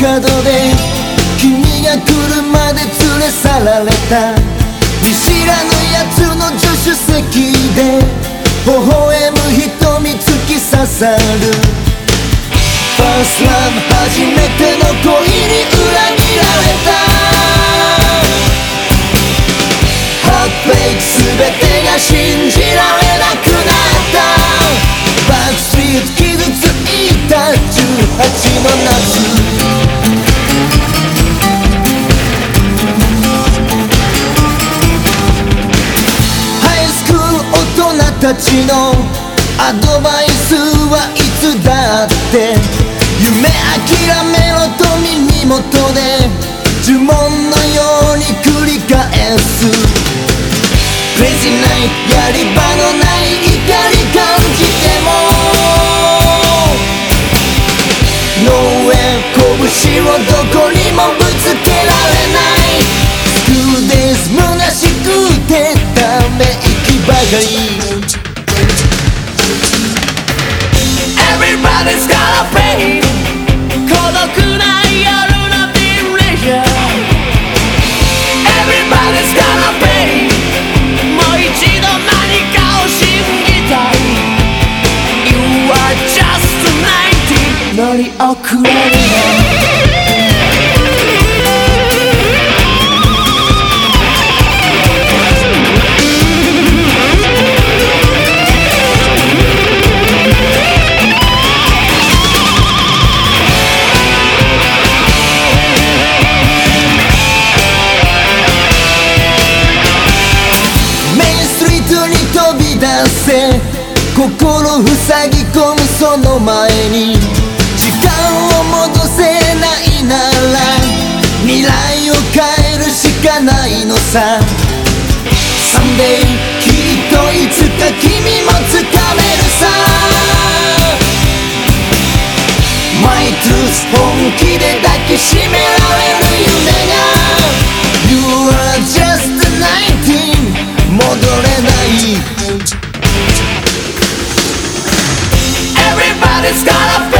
ドで君が来るまで連れ去られた。見知らぬ奴の助手席で微笑む瞳突き刺さる。ファーストラブ初めての恋に裏切られた。ハートフェイク全てが信じられなくなった。バックストリート傷ついた。18の夏。ちのアドバイスはいつだって夢諦めろと耳元で呪文のように繰り返す。クレイジーナイトやり場のない怒り感じても Nowhere 拳をどこにもぶつけられない。スクーデイズ虚しくてため息ばかり。遅れメインストリートに飛び出せ。心塞ぎ込むその前に。間を戻せないなら未来を変えるしかないのさ。Someday きっといつか君もつかめるさ。マイトゥース本気で抱きしめられる夢が You are just 19戻れない。Everybody's got a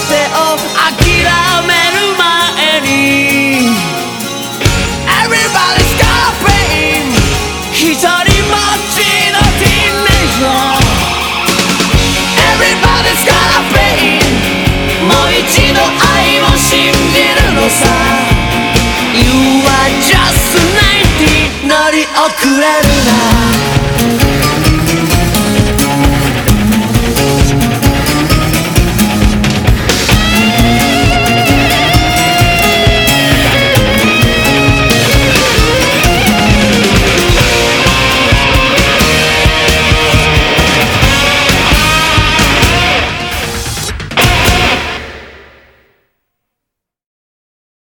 てを諦める前に Everybody's got pain 一人ぼっちのティーンレジャー Everybody's got pain もう一度愛を信じるのさ You are just 19乗り遅れるな